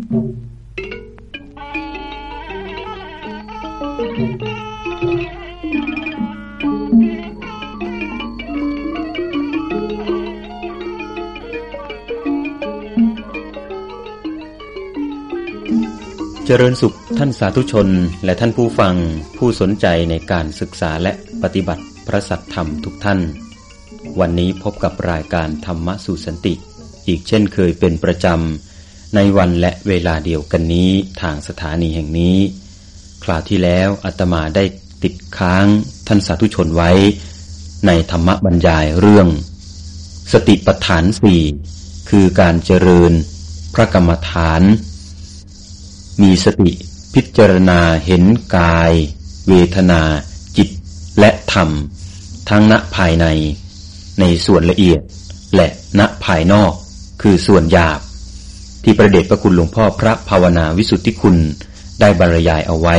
เจริญสุขท่านสาธุชนและท่านผู้ฟังผู้สนใจในการศึกษาและปฏิบัติพระสัทธรรมทุกท่าน วันนี้พบกับรายการธรรมะสู่สันติ อีกเช่นเคยเป็นประจำ ในวันและเวลาเดียวกันนี้ทางสถานีแห่งนี้ คราวที่แล้วอาตมาได้ติดค้างท่านสาธุชนไว้ ในธรรมบรรยายเรื่อง สติปัฏฐานสี่คือการเจริญพระกรรมฐาน มีสติพิจารณาเห็นกาย เวทนา จิตและธรรม ทั้งณภายใน ในส่วนละเอียดและณภายนอก คือส่วนหยาบ ที่ประเดชพระคุณหลวงพ่อพระภาวนาวิสุทธิคุณได้บรรยายเอาไว้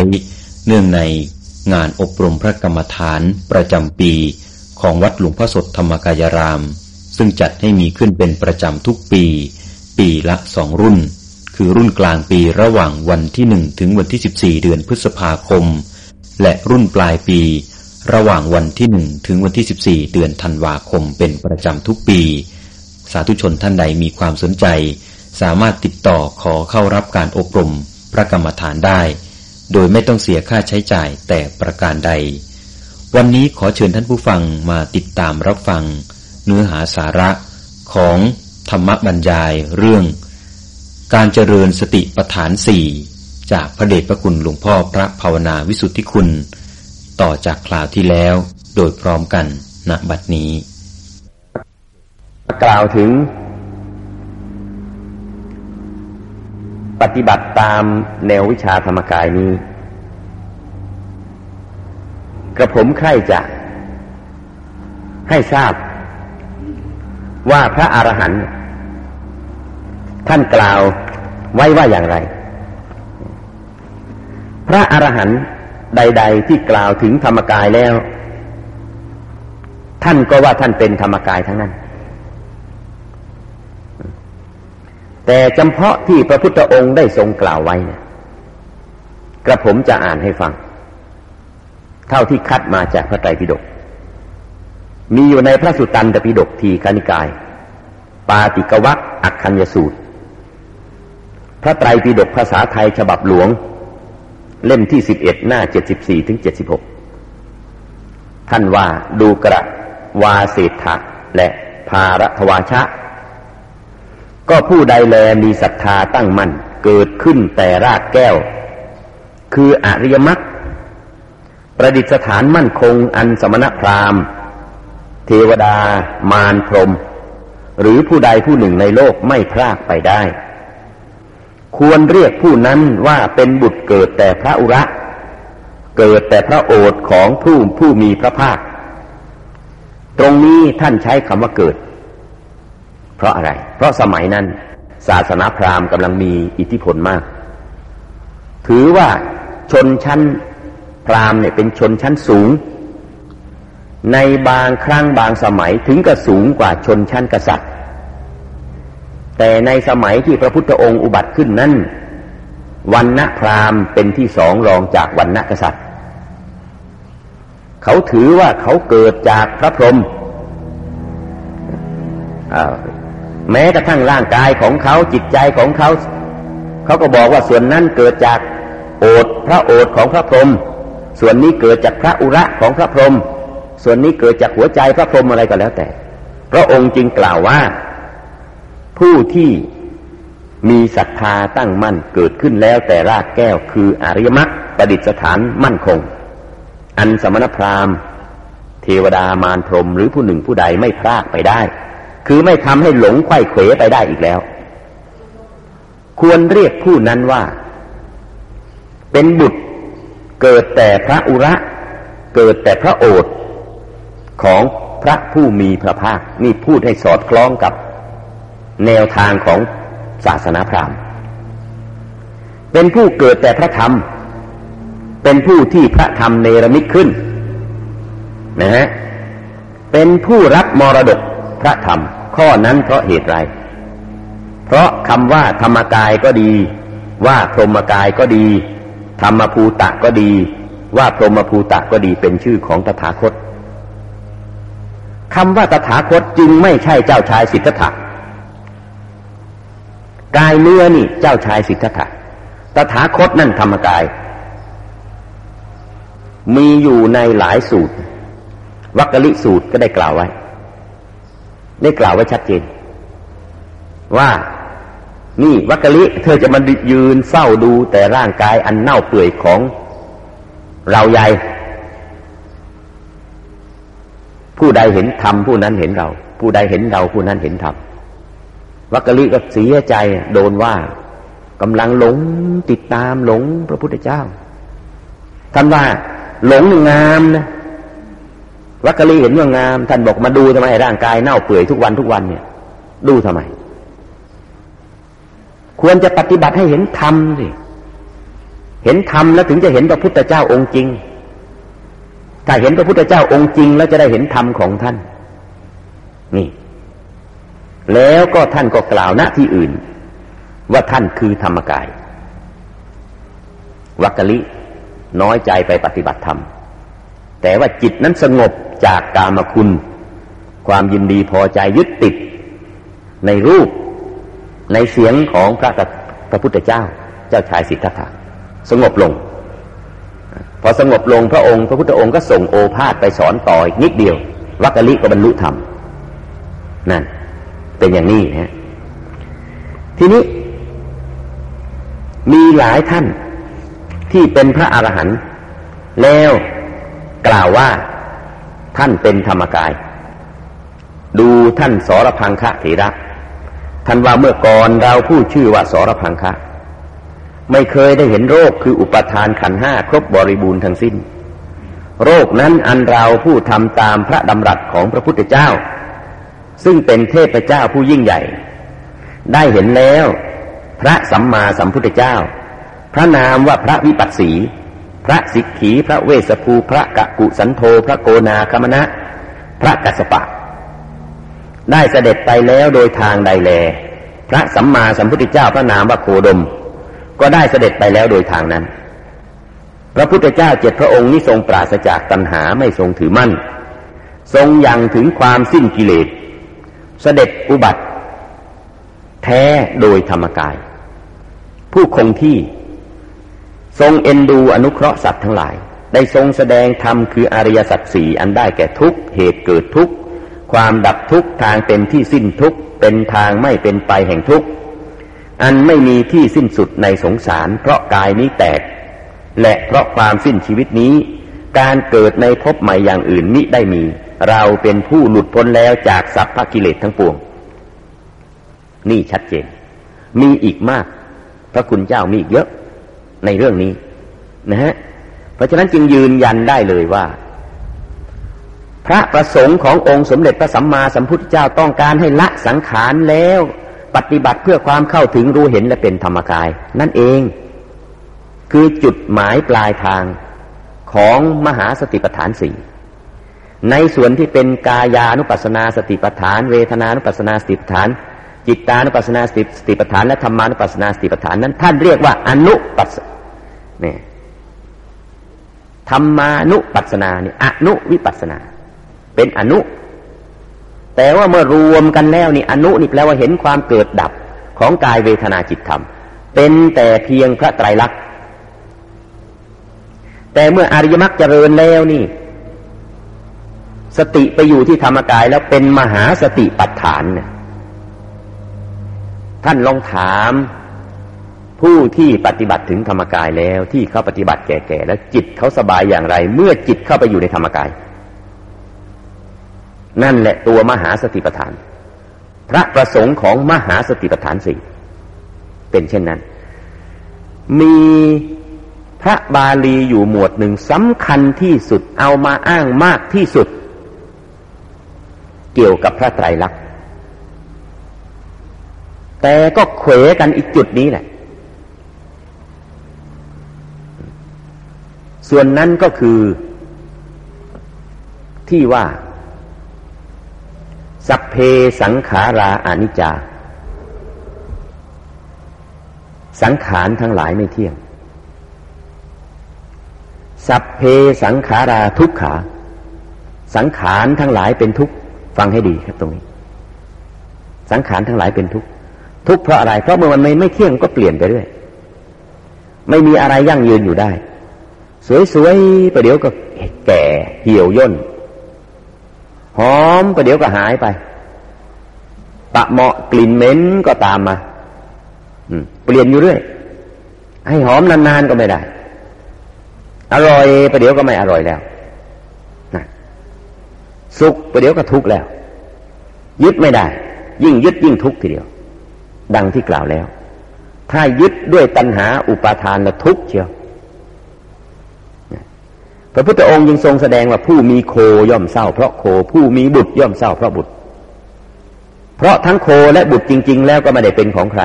เนื่องในงานอบรมพระกรรมฐานประจำปี ของวัดหลวงพ่อสดธรรมกายราม ซึ่งจัดให้มีขึ้นเป็นประจำทุกปี ปีละสองรุ่น คือรุ่นกลางปีระหว่างวันที่หนึ่งถึงวันที่สิบสี่เดือนพฤษภาคม และรุ่นปลายปี ระหว่างวันที่หนึ่งถึงวันที่สิบสี่เดือนธันวาคมเป็นประจำทุกปี สาธุชนท่านใดมีความสนใจ สามารถติดต่อขอเข้ารับการอบรมพระกรรมฐานได้ โดยไม่ต้องเสียค่าใช้จ่ายแต่ประการใด วันนี้ขอเชิญท่านผู้ฟังมาติดตามรับฟัง เนื้อหาสาระของธรรมบรรยายเรื่อง การเจริญสติปัฏฐานสี่จากพระเดชพระคุณหลวงพ่อพระภาวนาวิสุทธิคุณ ต่อจากคราวที่แล้วโดยพร้อมกันณบัดนี้ กล่าวถึง ปฏิบัติตามแนววิชาธรรมกายนี้ กระผมใคร่จะ ให้ทราบ ว่าพระอรหันต์ท่านกล่าวไว้ว่าอย่างไร พระอรหันต์ใด ๆ ที่กล่าวถึงธรรมกายแล้ว ท่านก็ว่าท่านเป็นธรรมกายทั้งนั้น แต่จำเพาะที่พระพุทธองค์ได้ทรงกล่าวไว้เนี่ยกระผมจะอ่านให้ฟัง เท่าที่คัดมาจากพระไตรปิฎกมีอยู่ในพระสุตตันตปิฎกทีคณิกาย ปาติกวัคอักคัญยสูตร พระไตรปิฎกภาษาไทยฉบับหลวง เล่มที่สิบเอ็ดหน้าเจ็ดสิบสี่ถึงเจ็ดสิบหกท่านว่าดูกระวาเศรษฐะและภารทวาชะ ก็ผู้ใดแลมีศรัทธาตั้งมั่นเกิดขึ้นแต่รากแก้ว คืออริยมรรคประดิษฐานมั่นคงอันสมณพราหมณ์ เทวดามารพรม หรือผู้ใดผู้หนึ่งในโลกไม่พลากไปได้ ควรเรียกผู้นั้นว่าเป็นบุตรเกิดแต่พระอุระ เกิดแต่พระโอษฐ์ของผู้ผู้มีพระภาค ตรงนี้ท่านใช้คำว่าเกิด เพราะอะไร เพราะสมัยนั้น ศาสนาพราหมณ์กำลังมีอิทธิพลมาก ถือว่าชนชั้นพราหมณ์เนี่ยเป็นชนชั้นสูง ในบางครั้งบางสมัยถึงกับสูงกว่าชนชั้นกษัตริย์ แต่ในสมัยที่พระพุทธองค์อุบัติขึ้นนั้นวันณะพราหมณ์เป็นที่สองรองจากวันณะกษัตริย์ เขาถือว่าเขาเกิดจากพระพรหม แม้กระทั่งร่างกายของเขาจิตใจของเขา เขาก็บอกว่าส่วนนั้นเกิดจากโอษพระโอษของพระพรหมส่วนนี้เกิดจากพระอุระของพระพรหมส่วนนี้เกิดจากหัวใจพระพรหมอะไรก็แล้วแต่ พระองค์จึงกล่าวว่า ผู้ที่มีศรัทธาตั้งมั่นเกิดขึ้นแล้วแต่รากแก้วคืออริยมรรคประดิษฐานมั่นคง อันสมณพราหมณ์ เทวดามารพรหมหรือผู้หนึ่งผู้ใดไม่พลากไปได้ คือไม่ทำให้หลงไข้เขวไปได้อีกแล้ว ควรเรียกผู้นั้นว่า เป็นบุตรเกิดแต่พระอุระ เกิดแต่พระโอษของพระผู้มีพระภาค นี่พูดให้สอดคล้องกับแนวทางของศาสนาพราหมณ์ เป็นผู้เกิดแต่พระธรรม เป็นผู้ที่พระธรรมเนรมิตขึ้นนะฮะเป็นผู้รับมรดก พระธรรม ข้อนั้นเพราะเหตุไร เพราะคำว่าธรรมกายก็ดี ว่าพรหมกายก็ดี ธรรมภูตะก็ดี ว่าพรหมภูตะก็ดีเป็นชื่อของตถาคตคำว่าตถาคตจึงไม่ใช่เจ้าชายสิทธัตถะกายเนื้อนี่เจ้าชายสิทธัตถะตถาคตนั่นธรรมกาย มีอยู่ในหลายสูตรวัคคลิสูตรก็ได้กล่าวไว้ ได้กล่าวไว้ชัดเจน ว่านี่วัคคลิ เธอจะมายืนเฝ้าดูแต่ร่างกายอันเน่าเปื่อยของเราใหญ่ ผู้ใดเห็นธรรมผู้นั้นเห็นเรา ผู้ใดเห็นเราผู้นั้นเห็นธรรมวัคคลิก็เสียใจโดนว่ากำลังหลงติดตามหลงพระพุทธเจ้าท่านว่าหลงงามนะ วัคคลีเห็นว่างาม ท่านบอกมาดูทำไมร่างกายเน่าเปื่อยทุกวันทุกวันเนี่ย ดูทำไม ควรจะปฏิบัติให้เห็นธรรมสิเห็นธรรมแล้วถึงจะเห็นพระพุทธเจ้าองค์จริง ถ้าเห็นพระพุทธเจ้าองค์จริง แล้วจะได้เห็นธรรมของท่าน นี่ แล้วก็ท่านก็กล่าวณที่อื่น ว่าท่านคือธรรมกาย วัคคลิน้อยใจไปปฏิบัติธรรม แต่ว่าจิตนั้นสงบจากกามคุณ ความยินดีพอใจยึดติด ในรูปในเสียงของพระพระพุทธเจ้า เจ้าชายสิทธัตถะสงบลง พอสงบลงพระองค์ พระพุทธองค์ก็ส่งโอภาษไปสอนต่ออีกนิดเดียว วัคคลิก็บรรลุธรรมนั่นเป็นอย่างนี้นะทีนี้ มีหลายท่านที่เป็นพระอรหันต์แล้ว กล่าวว่าท่านเป็นธรรมกาย ดูท่านสรพังคะเถระ ท่านว่าเมื่อก่อนเราผู้ชื่อว่าสรพังคะ ไม่เคยได้เห็นโรคคืออุปทานขันห้าครบบริบูรณ์ทั้งสิ้น โรคนั้นอันเราผู้ทำตามพระดำรัสของพระพุทธเจ้า ซึ่งเป็นเทพเจ้าผู้ยิ่งใหญ่ ได้เห็นแล้ว พระสัมมาสัมพุทธเจ้า พระนามว่าพระวิปัสสี พระสิกขี พระเวสภู พระกะกุสันโธพระโกนาคมณะ พระกัสปะ ได้เสด็จไปแล้วโดยทางใดแล พระสัมมาสัมพุทธเจ้าพระนามว่าโคดม ก็ได้เสด็จไปแล้วโดยทางนั้น พระพุทธเจ้าเจ็ดพระองค์นี้ทรงปราศจากตัณหาไม่ทรงถือมั่น ทรงยังถึงความสิ้นกิเลส เสด็จอุบัติ แท้โดยธรรมกาย ผู้คงที่ ทรงเอ็นดูอนุเคราะห์สัตว์ทั้งหลาย ได้ทรงแสดงธรรมคืออริยสัจสี่อันได้แก่ทุกเหตุเกิดทุกความดับทุกทางเป็นที่สิ้นทุกเป็นทางไม่เป็นไปแห่งทุกอันไม่มีที่สิ้นสุดในสงสาร เพราะกายนี้แตก และเพราะความสิ้นชีวิตนี้ การเกิดในภพใหม่อย่างอื่นมิได้มี เราเป็นผู้หลุดพ้นแล้วจากสัพพกิเลสทั้งปวง นี่ชัดเจน มีอีกมาก พระคุณเจ้ามีอีกเยอะ ในเรื่องนี้นะฮะเพราะฉะนั้นจึงยืนยันได้เลยว่า พระประสงค์ขององค์สมเด็จพระสัมมาสัมพุทธเจ้าต้องการให้ละสังขารแล้ว ปฏิบัติเพื่อความเข้าถึงรู้เห็นและเป็นธรรมกาย นั่นเอง คือจุดหมายปลายทางของมหาสติปัฏฐานสี่ในส่วนที่เป็นกายานุปัสนาสติปัฏฐาน เวทนานุปัสนาสติปัฏฐาน จิตานุปัสนาสติสติปัฏฐานและธรรมานุปัสนาสติปัฏฐานนั้น ท่านเรียกว่าอนุปัสเนี่ยธรรมานุปัสนาเนี่ยอนุวิปัสนา เป็นอนุ แต่ว่าเมื่อรวมกันแล้วนี่อนุนี่แปลว่าเห็นความเกิดดับของกายเวทนาจิตธรรม เป็นแต่เพียงพระไตรลักษณ์แต่เมื่ออริยมรรคเจริญแล้วนี่ สติไปอยู่ที่ธรรมกายแล้วเป็นมหาสติปัฏฐานเนี่ย ท่านลองถามผู้ที่ปฏิบัติถึงธรรมกายแล้วที่เขาปฏิบัติแก่ๆแล้วจิตเขาสบายอย่างไร เมื่อจิตเข้าไปอยู่ในธรรมกาย นั่นแหละตัวมหาสติปัฏฐาน พระประสงค์ของมหาสติปัฏฐานสี่เป็นเช่นนั้น มีพระบาลีอยู่หมวดหนึ่งสำคัญที่สุดเอามาอ้างมากที่สุด เกี่ยวกับพระไตรลักษณ์ แต่ก็เขวกันอีกจุดนี้แหละ ส่วนนั้นก็คือที่ว่า สัพเพสังขาราอนิจจา สังขารทั้งหลายไม่เที่ยง สัพเพสังขาราทุกขา สังขารทั้งหลายเป็นทุกข์ ฟังให้ดีครับตรงนี้ สังขารทั้งหลายเป็นทุกข์ ทุกข์เพราะอะไร เพราะเมื่อมันไม่ไม่เที่ยงก็เปลี่ยนไปเรื่อยไม่มีอะไรยั่งยืนอยู่ได้ สวยๆประเดี๋ยวก็แก่เหี่ยวย่นหอมประเดี๋ยวก็หายไปปะเหมาะกลิ่นเหม็นก็ตามมาเปลี่ยนอยู่เรื่อย ให้หอมนานๆก็ไม่ได้ อร่อยประเดี๋ยวก็ไม่อร่อยแล้วนะสุขประเดี๋ยวก็ทุกข์แล้ว ยึดไม่ได้ ยิ่งยึดยิ่งทุกข์ทีเดียว ดังที่กล่าวแล้ว ถ้ายึดด้วยตัณหาอุปาทานละทุกข์เชียวพระพุทธองค์ยังทรงแสดงว่าผู้มีโคย่อมเศร้าเพราะโคผู้มีบุตรย่อมเศร้าเพราะบุตร เพราะทั้งโคและบุตรจริง ๆ แล้วก็ไม่ได้เป็นของใคร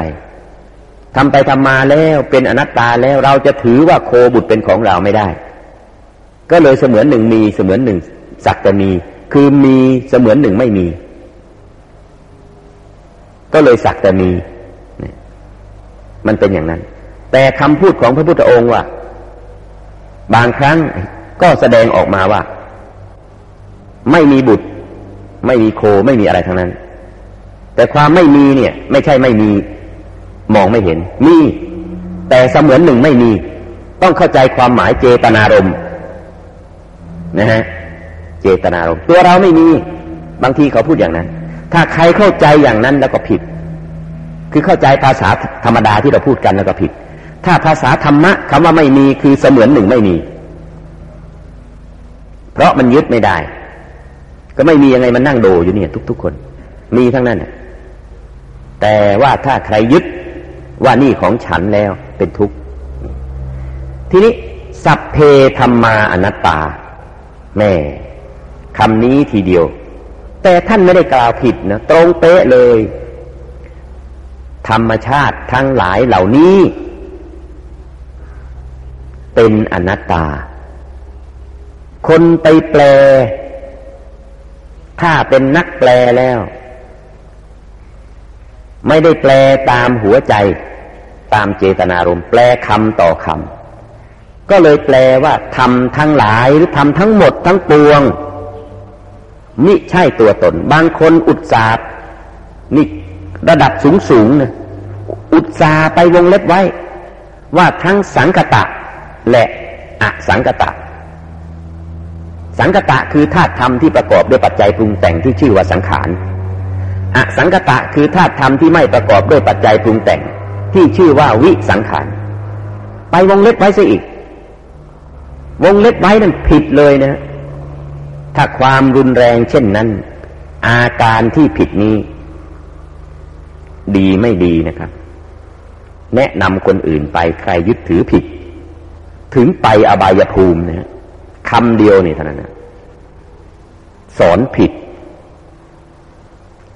ทำไปทำมาแล้วเป็นอนัตตาแล้วเราจะถือว่าโคบุตรเป็นของเราไม่ได้ ก็เลยเสมือนหนึ่งมีเสมือนหนึ่งสักแต่มี คือมีเสมือนหนึ่งไม่มี ก็เลยสักแต่มี มันเป็นอย่างนั้น แต่คำพูดของพระพุทธองค์ว่า บางครั้งก็แสดงออกมาว่า ไม่มีบุตร ไม่มีโคไม่มีอะไรทั้งนั้น แต่ความไม่มีเนี่ย ไม่ใช่ไม่มีมองไม่เห็น มี แต่เสมือนหนึ่งไม่มี ต้องเข้าใจความหมายเจตนารมณ์นะฮะเจตนารมณ์ตัวเราไม่มี บางทีเขาพูดอย่างนั้น ถ้าใครเข้าใจอย่างนั้นแล้วก็ผิด คือเข้าใจภาษาธรรมดาที่เราพูดกันแล้วก็ผิด ถ้าภาษาธรรมะคำว่าไม่มีคือเสมือนหนึ่งไม่มี เพราะมันยึดไม่ได้ ก็ไม่มียังไงมันนั่งโดอยู่เนี่ย ทุก ๆ คน มีทั้งนั้นแต่ว่าถ้าใครยึดว่านี่ของฉันแล้วเป็นทุกข์ทีนี้สัพเพธรรมาอนัตตา แม่คำนี้ทีเดียว แต่ท่านไม่ได้กล่าวผิดนะ ตรงเป๊ะเลย ธรรมชาติทั้งหลายเหล่านี้ เป็นอนัตตา คนไปแปล ถ้าเป็นนักแปลแล้ว ไม่ได้แปลตามหัวใจ ตามเจตนารมณ์แปลคำต่อคำก็เลยแปลว่าทำทั้งหลายหรือทำทั้งหมดทั้งปวงมิใช่ตัวตน บางคนอุตสาห์นี่ ระดับสูงสูงนะอุตสาไปวงเล็บไว้ ว่าทั้งสังกตะ และอสังกตะ สังกตะคือธาตุธรรมที่ประกอบด้วยปัจจัยปรุงแต่งที่ชื่อว่าสังขารอสังกตะคือธาตุธรรมที่ไม่ประกอบด้วยปัจจัยปรุงแต่งที่ชื่อว่าวิสังขาร ไปวงเล็บไว้ซะอีก วงเล็บไว้นั้นผิดเลยนะถ้าความรุนแรงเช่นนั้น อาการที่ผิดนี้ ดีไม่ดีนะครับ แนะนำคนอื่นไปใครยึดถือผิด ถึงไปอบายภูมินะคำเดียวนี่เท่านั้นนะสอนผิด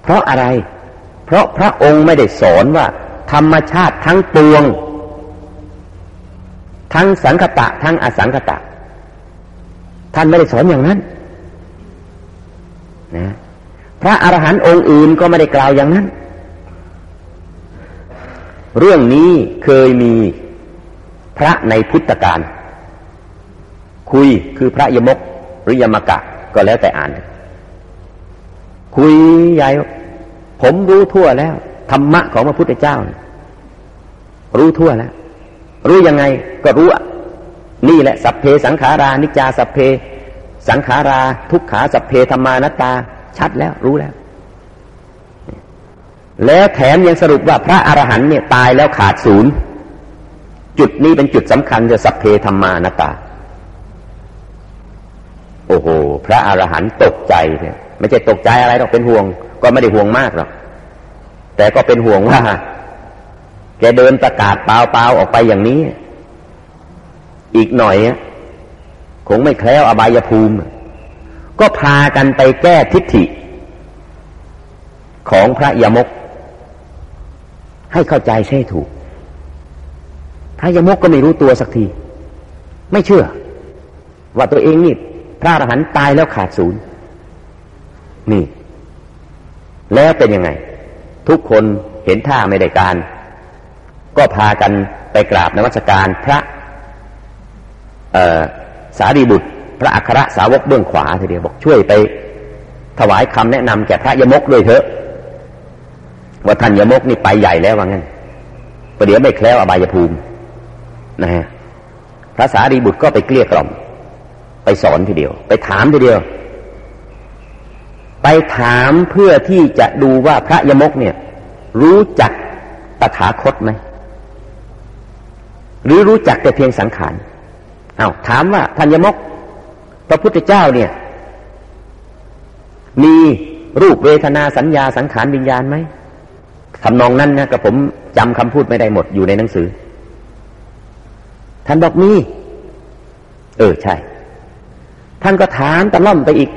เพราะอะไร เพราะพระองค์ไม่ได้สอนว่า ธรรมชาติทั้งปวง ทั้งสังคตะ ทั้งอสังคตะ ท่านไม่ได้สอนอย่างนั้นนะพระอรหันต์องค์อื่นก็ไม่ได้กล่าวอย่างนั้น เรื่องนี้เคยมีพระในพุทธการ คุยคือพระยมกหรือยมกะ ก็แล้วแต่อ่าน คุยใหญ่ผมรู้ทั่วแล้วธรรมะของพระพุทธเจ้า รู้ทั่วแล้ว รู้ยังไงก็รู้นี่แหละสัพเพสังขารานิจาสัพเพ สังขารา ทุกขาสัพเพธรรมานัตตา ชัดแล้วรู้แล้ว แล้วแถมยังสรุปว่าพระอรหันต์เนี่ยตายแล้วขาดศูนย์จุดนี้เป็นจุดสำคัญจะสัพเพธรรมานตตา โอ้โห พระอรหันต์ตกใจเนี่ยไม่ใช่ตกใจอะไรหรอกเป็นห่วง ก็ไม่ได้ห่วงมากหรอกแต่ก็เป็นห่วงว่าแกเดินประกาศเปล่าๆออกไปอย่างนี้ อีกหน่อยคงไม่แคล้วอบายภูมิ ก็พากันไปแก้ทิฏฐิของพระยมก ให้เข้าใจใช่ถูก พระยมกก็ไม่รู้ตัวสักที ไม่เชื่อ ว่าตัวเองนี่พระอรหันต์ตายแล้วขาดศูนย์นี่ แล้วเป็นยังไง ทุกคนเห็นท่าไม่ได้การ ก็พากันไปกราบนวัสการพระสารีบุตร พระอัครสาวกเบื้องขวาทีเดียวบอกช่วยไป ถวายคำแนะนำแก่พระยมกด้วยเถอะ ว่าท่านยมกนี่ไปใหญ่แล้วว่างั้นประเดี๋ยวไม่แคล้วอบายภูมิ นะฮะพระสารีบุตรก็ไปเกลี้ยกล่อม ไปสอนทีเดียว ไปถามทีเดียว ไปถามเพื่อที่จะดูว่าพระยมกเนี่ย รู้จักตถาคตไหมหรือรู้จักแต่เพียงสังขารเอาถามว่าท่านยมก พระพุทธเจ้าเนี่ย มีรูปเวทนาสัญญาสังขารวิญญาณไหม ทำนองนั้นนะกับผมจำคำพูดไม่ได้หมดอยู่ในหนังสือ ท่านบอกมี เออใช่ ท่านก็ถามตะล่อมไปอีก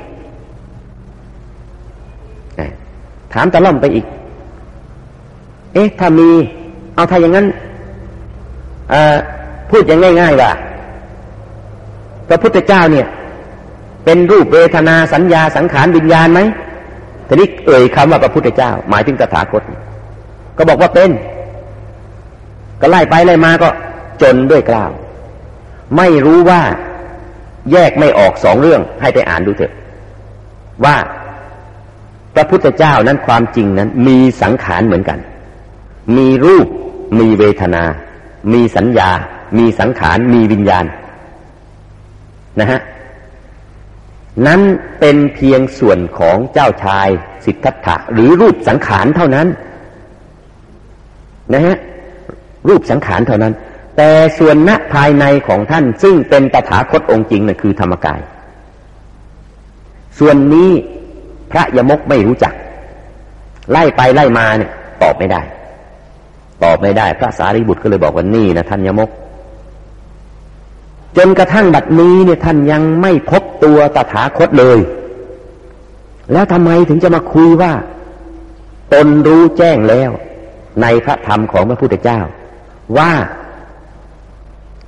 ถามตะล่อมไปอีก เอ๊ะ ถ้ามี เอาถ้าอย่างนั้นพูดอย่างง่ายๆว่าพระพุทธเจ้าเนี่ย เป็นรูปเวทนาสัญญาสังขารวิญญาณไหมทีนี้เอ่ยคำว่าพระพุทธเจ้า หมายถึงตถาคต ก็บอกว่าเป็น ก็ไล่ไปไล่มาก็จนด้วยกล่าว ไม่รู้ว่าแยกไม่ออกสองเรื่องให้ไปอ่านดูเถอะ ว่าพระพุทธเจ้านั้นความจริงนั้น มีสังขารเหมือนกัน มีรูป มีเวทนา มีสัญญา มีสังขาร มีวิญญาณ นะฮะ นั้นเป็นเพียงส่วนของเจ้าชายสิทธัตถะหรือรูปสังขารเท่านั้น นะฮะรูปสังขารเท่านั้น แต่ส่วนณภายในของท่านซึ่งเป็นตถาคตองค์จริงนะ่ะคือธรรมกาย ส่วนนี้พระยมกไม่รู้จัก ไล่ไปไล่มาเนี่ย ตอบไม่ได้ ตอบไม่ได้ พระสารีบุตรก็เลยบอกว่านี่นะท่านยมก จนกระทั่งบัดนี้เนี่ยท่านยังไม่พบตัวตถาคตเลย แล้วทำไมถึงจะมาคุยว่า ตนรู้แจ้งแล้ว ในพระธรรมของพระพุทธเจ้า ว่า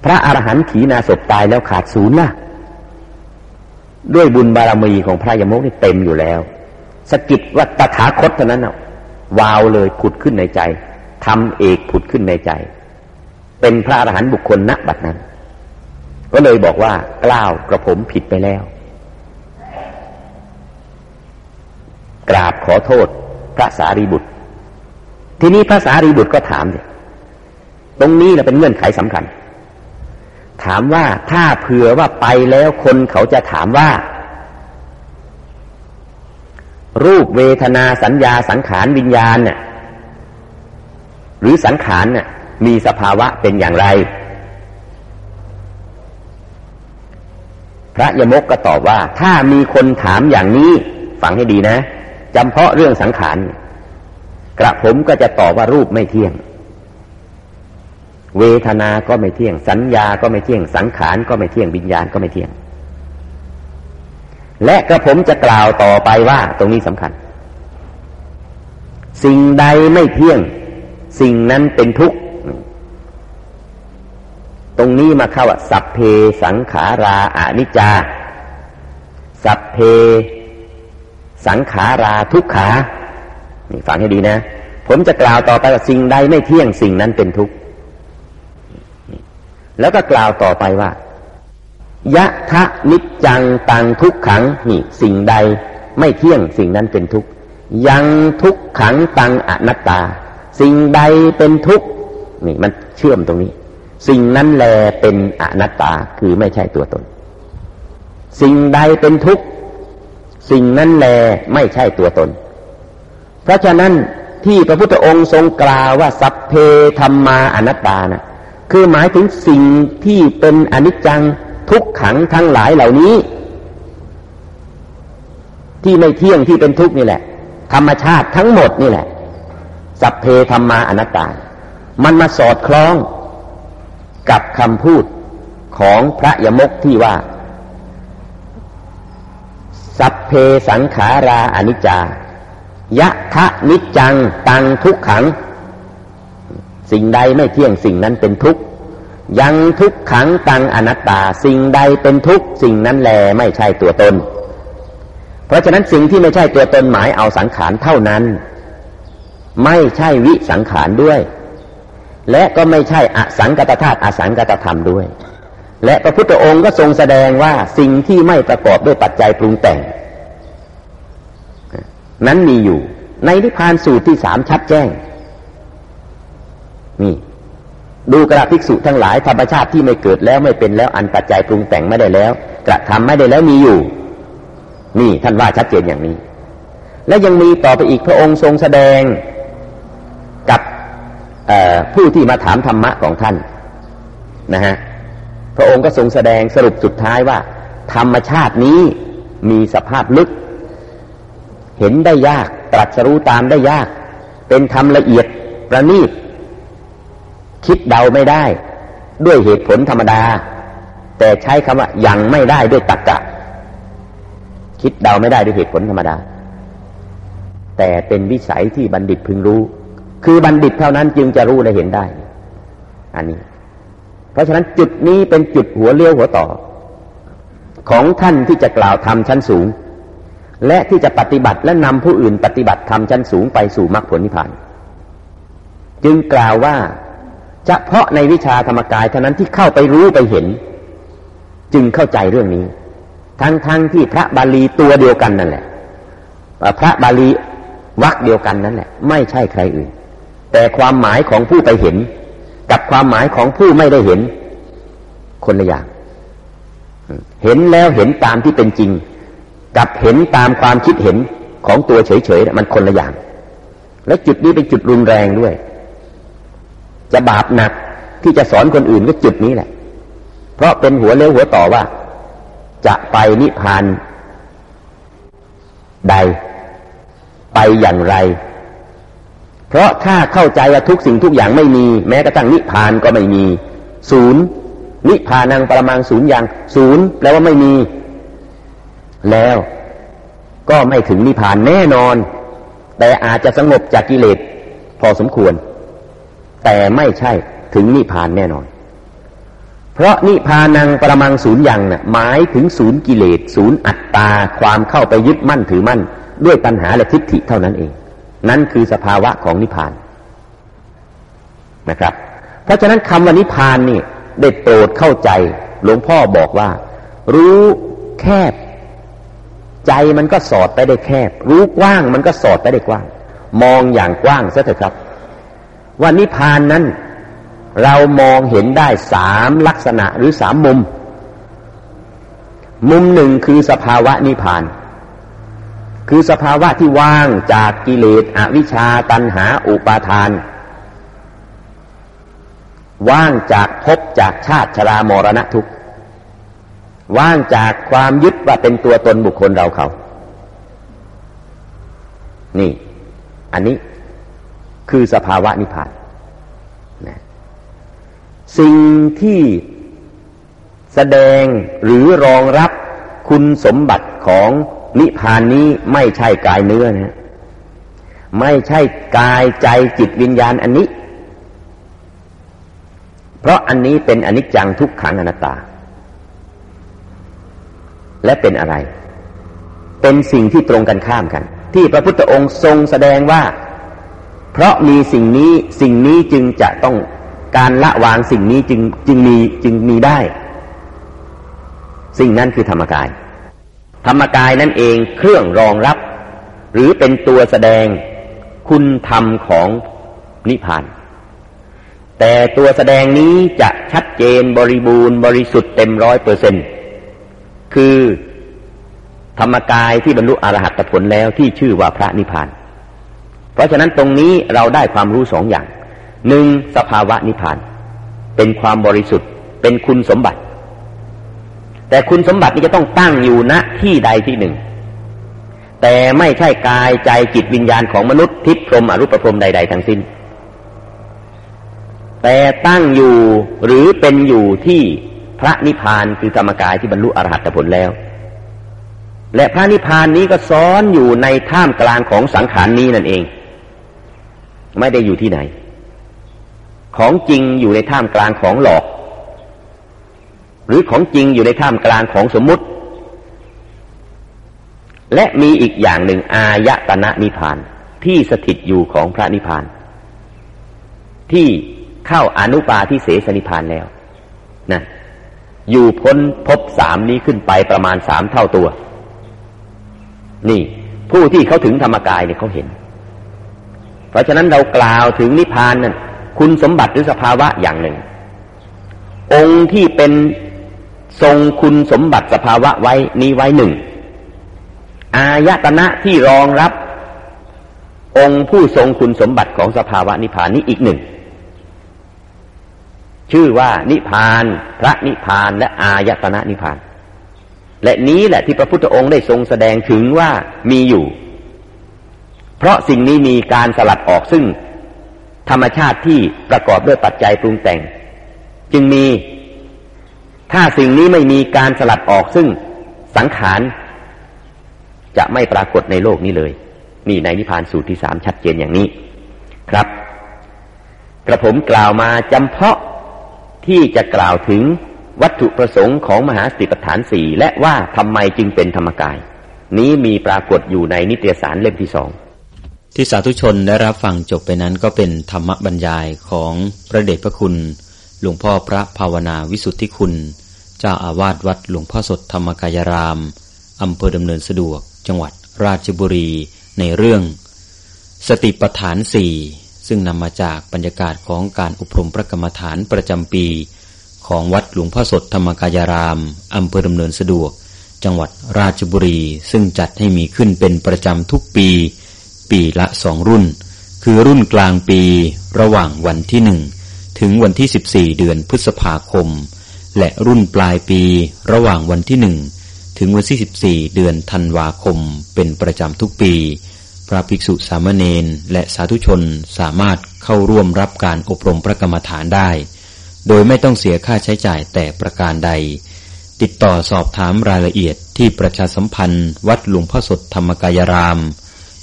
พระอรหันต์ขีนาศพตายแล้วขาดศูนย์นะด้วยบุญบารมีของพระยมกนี่เต็มอยู่แล้วสกิดว่าตถาคตเท่านั้นวาวเลยผุดขึ้นในใจทำเอกผุดขึ้นในใจ เป็นพระอรหันต์บุคคลณบัดนั้น ก็เลยบอกว่ากล้าวกระผมผิดไปแล้ว กราบขอโทษพระสารีบุตร ทีนี้พระสารีบุตรก็ถามเนี่ยตรงนี้นะเป็นเงื่อนไขสำคัญ ถามว่าถ้าเผื่อว่าไปแล้วคนเขาจะถามว่า รูปเวทนาสัญญาสังขารวิญญาณเนี่ยหรือสังขารเนี่ยมีสภาวะเป็นอย่างไร พระยมกก็ตอบว่า ถ้ามีคนถามอย่างนี้ ฟังให้ดีนะจำเพาะเรื่องสังขาร กระผมก็จะตอบว่ารูปไม่เที่ยง เวทนา ก็ไม่เที่ยง สัญญา ก็ไม่เที่ยง สังขาร ก็ไม่เที่ยง วิญญาณ ก็ไม่เที่ยง และกระผมจะกล่าวต่อไปว่า ตรงนี้สำคัญ สิ่งใดไม่เที่ยง สิ่งนั้นเป็นทุกข์ตรงนี้มาเข้าสัพเพสังขาราอนิจจา สัพเพ สังขาราทุกขา นี่ฟังให้ดีนะ ผมจะกล่าวต่อไปว่าสิ่งใดไม่เที่ยงสิ่งนั้นเป็นทุกข์แล้วก็กล่าวต่อไปว่ายะทะนิจจังตังทุกขังนี่สิ่งใดไม่เที่ยงสิ่งนั้นเป็นทุกข์ยังทุกขังตังอนัตตา สิ่งใดเป็นทุกข์นี่มันเชื่อมตรงนี้ สิ่งนั้นแลเป็นอนัตตาคือไม่ใช่ตัวตน สิ่งใดเป็นทุกข์สิ่งนั้นแลไม่ใช่ตัวตน เพราะฉะนั้นที่พระพุทธองค์ทรงกล่าวว่าสัพเพธรรมาอนัตตานะคือหมายถึงสิ่งที่เป็นอนิจจังทุกขังทั้งหลายเหล่านี้ ที่ไม่เที่ยงที่เป็นทุกนี่แหละ ธรรมชาติทั้งหมดนี่แหละ สัพเพธรรมาอนัตตา มันมาสอดคล้องกับคำพูดของพระยมกที่ว่า สัพเพสังขาราอนิจจา ยะทะนิจจังตังทุกขัง สิ่งใดไม่เที่ยงสิ่งนั้นเป็นทุกข์ยังทุกขังตังอนัตตา สิ่งใดเป็นทุกข์สิ่งนั้นแลไม่ใช่ตัวตน เพราะฉะนั้นสิ่งที่ไม่ใช่ตัวตนหมายเอาสังขารเท่านั้น ไม่ใช่วิสังขารด้วย และก็ไม่ใช่อสังกตธาตุอสังกตธรรมด้วย และพระพุทธองค์ก็ทรงแสดงว่าสิ่งที่ไม่ประกอบด้วยปัจจัยปรุงแต่ง นั้นมีอยู่ ในนิพพานสูตรที่สามชัดแจ้ง นี่ ดูกระภิกษุทั้งหลายธรรมชาติที่ไม่เกิดแล้วไม่เป็นแล้วอันปัจจัยปรุงแต่งไม่ได้แล้ว กระทำไม่ได้แล้วมีอยู่ นี่ท่านว่าชัดเจนอย่างนี้ และยังมีต่อไปอีกพระองค์ทรงแสดงกับผู้ที่มาถามธรรมะของท่านนะฮะพระองค์ก็ทรงแสดงสรุปสุดท้ายว่า ธรรมชาตินี้มีสภาพลึก เห็นได้ยาก ตรัสรู้ตามได้ยาก เป็นธรรมละเอียดประณีตคิดเดาไม่ได้ ด้วยเหตุผลธรรมดา แต่ใช้คำว่ายังไม่ได้ด้วยตรรกะ คิดเดาไม่ได้ด้วยเหตุผลธรรมดา แต่เป็นวิสัยที่บัณฑิตพึงรู้ คือบัณฑิตเท่านั้นจึงจะรู้และเห็นได้ อันนี้ เพราะฉะนั้นจุดนี้เป็นจุดหัวเลี้ยวหัวต่อ ของท่านที่จะกล่าวทำชั้นสูง และที่จะปฏิบัติและนำผู้อื่นปฏิบัติทำชั้นสูงไปสู่มรรคผลนิพพาน จึงกล่าวว่าเฉพาะในวิชาธรรมกายเท่านั้นที่เข้าไปรู้ไปเห็น จึงเข้าใจเรื่องนี้ ทั้งๆทที่พระบาลีตัวเดียวกันนั่นแหละ พระบาลีวักเดียวกันนั่นแหละ ไม่ใช่ใครอื่น แต่ความหมายของผู้ไปเห็น กับความหมายของผู้ไม่ได้เห็น คนละอย่าง เห็นแล้วเห็นตามที่เป็นจริง กับเห็นตามความคิดเห็นของตัวเฉยๆมันคนละอย่าง และจุดนี้เป็นจุดรุนแรงด้วย จะบาปหนักที่จะสอนคนอื่นก็จุดนี้แหละ เพราะเป็นหัวเลี้ยวหัวต่อว่า จะไปนิพพานใด ไปอย่างไร เพราะถ้าเข้าใจว่าทุกสิ่งทุกอย่างไม่มี แม้กระทั่งนิพพานก็ไม่มี ศูนย์นิพพานังประมาณศูนย์อย่าง ศูนย์แปลว่าไม่มี แล้วก็ไม่ถึงนิพพานแน่นอน แต่อาจจะสงบจากกิเลสพอสมควร แต่ไม่ใช่ถึงนิพพานแน่นอน เพราะนิพพานังประมังศูนย์ย่างน่ะหมายถึงศูนย์กิเลสศูนย์อัตตาความเข้าไปยึดมั่นถือมั่น ด้วยปัญหาและทิฏฐิเท่านั้นเอง นั่นคือสภาวะของนิพพานนะครับ เพราะฉะนั้นคำว่านิพพานนี่ได้โปรดเข้าใจหลวงพ่อบอกว่า รู้แคบ ใจมันก็สอดไปได้แคบ รู้กว้างมันก็สอดไปได้กว้าง มองอย่างกว้างซะเถอะครับ ว่านิพานนั้น เรามองเห็นได้สามลักษณะหรือสามมุม มุมหนึ่งคือสภาวะนิพาน คือสภาวะที่ว่างจากกิเลสอวิชชาตันหาอุปาทาน ว่างจากภพจากชาติชรามรณะทุก ว่างจากความยึดว่าเป็นตัวตนบุคคลเราเขา นี่ อันนี้คือสภาวะนิพพานนะสิ่งที่แสดงหรือรองรับคุณสมบัติของนิพพานนี้ไม่ใช่กายเนื้อนะไม่ใช่กายใจจิตวิญญาณอันนี้ เพราะอันนี้เป็นอนิจจังทุกขังอนัตตา และเป็นอะไร เป็นสิ่งที่ตรงกันข้ามกัน ที่พระพุทธองค์ทรงแสดงว่า เพราะมีสิ่งนี้สิ่งนี้จึงจะต้องการละวางสิ่งนี้จึงจึงมีจึงมีได้ สิ่งนั้นคือธรรมกาย ธรรมกายนั่นเองเครื่องรองรับ หรือเป็นตัวแสดงคุณธรรมของนิพพาน แต่ตัวแสดงนี้จะชัดเจนบริบูรณ์บริสุทธิ์เต็มร้อยเปอร์เซ็นต์ คือธรรมกายที่บรรลุอรหัตผลแล้วที่ชื่อว่าพระนิพพาน เพราะฉะนั้นตรงนี้เราได้ความรู้สองอย่างหนึ่งสภาวะนิพพาน เป็นความบริสุทธิ์ เป็นคุณสมบัติ แต่คุณสมบัตินี้จะต้องตั้งอยู่ณที่ใดที่หนึ่ง แต่ไม่ใช่กายใจจิตวิญญาณของมนุษย์ทิพย์พรมอรูปพรมใด ๆ ทั้งสิ้น แต่ตั้งอยู่หรือเป็นอยู่ที่ พระนิพพานคือธรรมกายที่บรรลุอรหัตผลแล้ว และพระนิพพานนี้ก็ซ้อนอยู่ในท่ามกลางของสังขารนนี้นั่นเอง ไม่ได้อยู่ที่ไหน ของจริงอยู่ในท่ามกลางของหลอก หรือของจริงอยู่ในท่ามกลางของสมมุติ และมีอีกอย่างหนึ่งอายตนะนิพพานที่สถิตอยู่ของพระนิพพาน ที่เข้าอนุปาทิเสสนิพานแล้วนะ อยู่พ้นพบสามนี้ขึ้นไปประมาณสามเท่าตัว นี่ ผู้ที่เขาถึงธรรมกายเนี่ยเขาเห็น เพราะฉะนั้นเรากล่าวถึงนิพพานนั่นคุณสมบัติหรือสภาวะอย่างหนึ่ง องค์ที่เป็นทรงคุณสมบัติสภาวะไว้นี้ไว้หนึ่ง อายตนะที่รองรับ องค์ผู้ทรงคุณสมบัติของสภาวะนิพพานนี้อีกหนึ่ง ชื่อว่านิพาน พระนิพานและอายตนะนิพาน และนี้แหละที่พระพุทธองค์ได้ทรงแสดงถึงว่ามีอยู่ เพราะสิ่งนี้มีการสลัดออกซึ่ง ธรรมชาติที่ประกอบด้วยปัจจัยปรุงแต่ง จึงมี ถ้าสิ่งนี้ไม่มีการสลัดออกซึ่งสังขารจะไม่ปรากฏในโลกนี้เลย นี่ในนิพานสูตรที่สามชัดเจนอย่างนี้ครับ กระผมกล่าวมาจำเพาะ ที่จะกล่าวถึงวัตถุประสงค์ของมหาสติปัฏฐานสี่และว่าทำไมจึงเป็นธรรมกาย นี้มีปรากฏอยู่ในนิตยสารเล่มที่สองที่สาธุชนได้รับฟังจบไปนั้นก็เป็นธรรมบรรยายของพระเดชพระคุณ หลวงพ่อพระภาวนาวิสุทธิคุณ เจ้าอาวาสวัดหลวงพ่อสดธรรมกายรามอำเภอดำเนินสะดวก จังหวัดราชบุรีในเรื่อง สติปัฏฐานสี่ ซึ่งนำมาจากบรรยากาศของการอบรมพระกรรมฐานประจำปี ของวัดหลวงพ่อสดธรรมกายรามอำเภอดำเนินสะดวก จังหวัดราชบุรี ซึ่งจัดให้มีขึ้นเป็นประจำทุกปี ปีละสองรุ่น คือรุ่นกลางปีระหว่างวันที่หนึ่งถึงวันที่ 14 เดือนพฤษภาคม และรุ่นปลายปีระหว่างวันที่หนึ่งถึงวันที่ 14 เดือนธันวาคม เป็นประจำทุกปี พระภิกษุสามเณรและสาธุชนสามารถเข้าร่วมรับการอบรมพระกรรมฐานได้ โดยไม่ต้องเสียค่าใช้จ่ายแต่ประการใด ติดต่อสอบถามรายละเอียดที่ประชาสัมพันธ์ วัดหลวงพ่อสดธรรมกายราม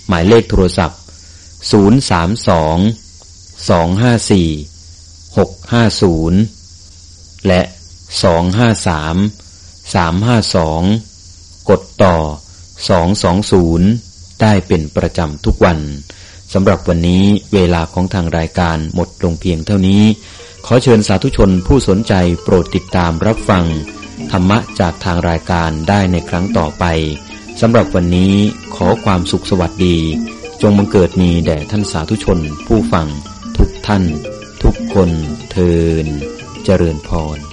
หมายเลขโทรศัพท์ 032 254หกห้าศูนย์และสองห้าสามสามห้าสองกดต่อสองสองศูนย์ ได้เป็นประจำทุกวันสำหรับวันนี้เวลาของทางรายการหมดลงเพียงเท่านี้ ขอเชิญสาธุชนผู้สนใจโปรดติดตามรับฟัง ธรรมะจากทางรายการได้ในครั้งต่อไปสำหรับวันนี้ขอความสุขสวัสดี จงบังเกิดมีแด่ท่านสาธุชนผู้ฟัง ทุกท่าน ทุกคนเทินเจริญพร